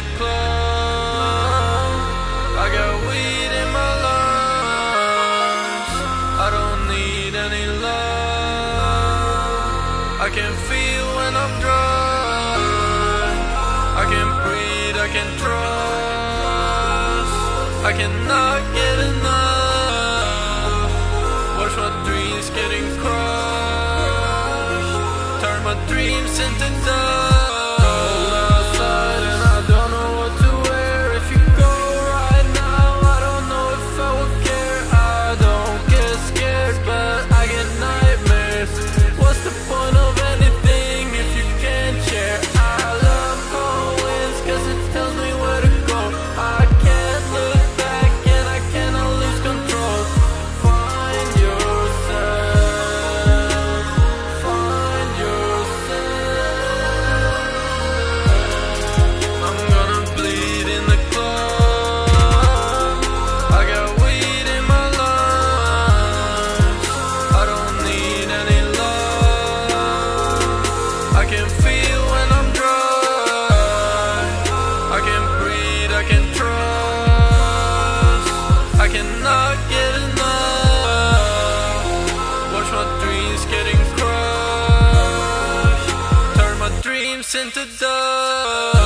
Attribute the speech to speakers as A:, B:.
A: the club. I got weed in my lungs. I don't need any love. I can feel when I'm drunk. I can breathe, I can trust. I cannot get enough. Watch my dreams getting crushed. Turn my dreams into dust. Simpson to the